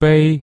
杯